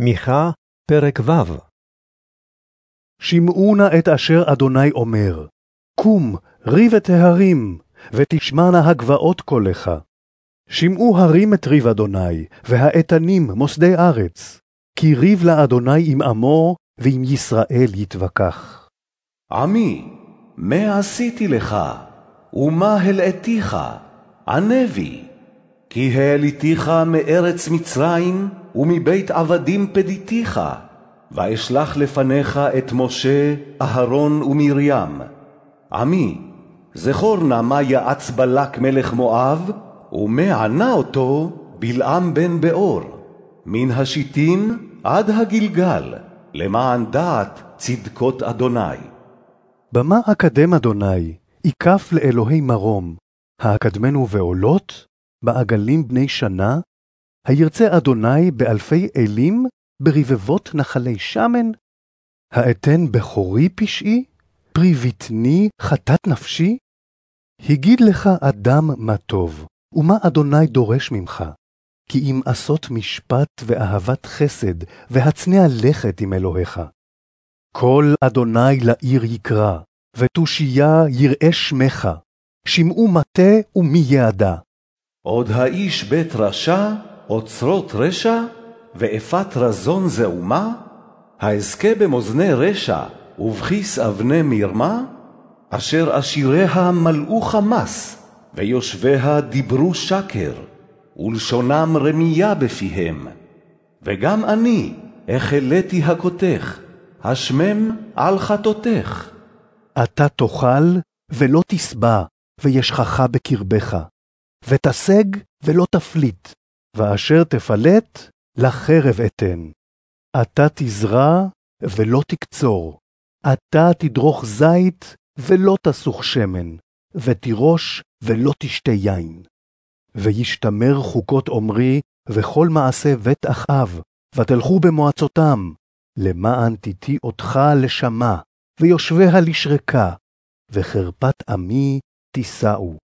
מיכה, פרק ו' שמעו נא את אשר אדוני אומר, קום, ריב את ההרים, ותשמענה הגבעות קולך. שמעו הרים את ריב אדוני, והאיתנים מוסדי ארץ, כי ריב לאדוני עם עמו, ועם ישראל יתווכח. עמי, מה עשיתי לך, ומה הלאתיך? ענה בי. כי העליתיך מארץ מצרים, ומבית עבדים פדיתיך, ואשלח לפניך את משה, אהרון ומרים. עמי, זכור נא מה יעץ בלק מלך מואב, ומה ענה אותו בלעם בן באור, מן השיטים עד הגלגל, למען דעת צדקות אדוני. במה אקדם אדוני, ייקף לאלוהי מרום, האקדמנו בעולות, בעגלים בני שנה, הירצה אדוני באלפי אלים, ברבבות נחלי שמן? האתן בכורי פשעי, פרי בטני חטאת נפשי? הגיד לך אדם מה טוב, ומה אדוני דורש ממך? כי אם עשות משפט ואהבת חסד, והצנע לכת עם אלוהיך. כל אדוני לעיר יקרא, ותושייה יראה שמך, שמעו מטה ומי יעדה. עוד האיש בית רשע, אוצרות רשע, ואפת רזון זעומה? האזכה במאזני רשע, ובכיס אבני מרמה? אשר עשיריה מלאו חמס, ויושביה דיברו שקר, ולשונם רמייה בפיהם. וגם אני החלאתי הכותך, השמם על חטאותך. אתה תאכל ולא תשבע, וישכחה בקרבך. ותשג ולא תפליט, ואשר תפלט, לחרב אתן. אתה תזרע ולא תקצור, אתה תדרוך זית ולא תסוך שמן, ותירוש ולא תשתה יין. וישתמר חוקות עמרי, וכל מעשה בית אחאב, ותלכו במועצותם, למען תיתי אותך לשמה, ויושביה לשרקה, וחרפת עמי תישאו.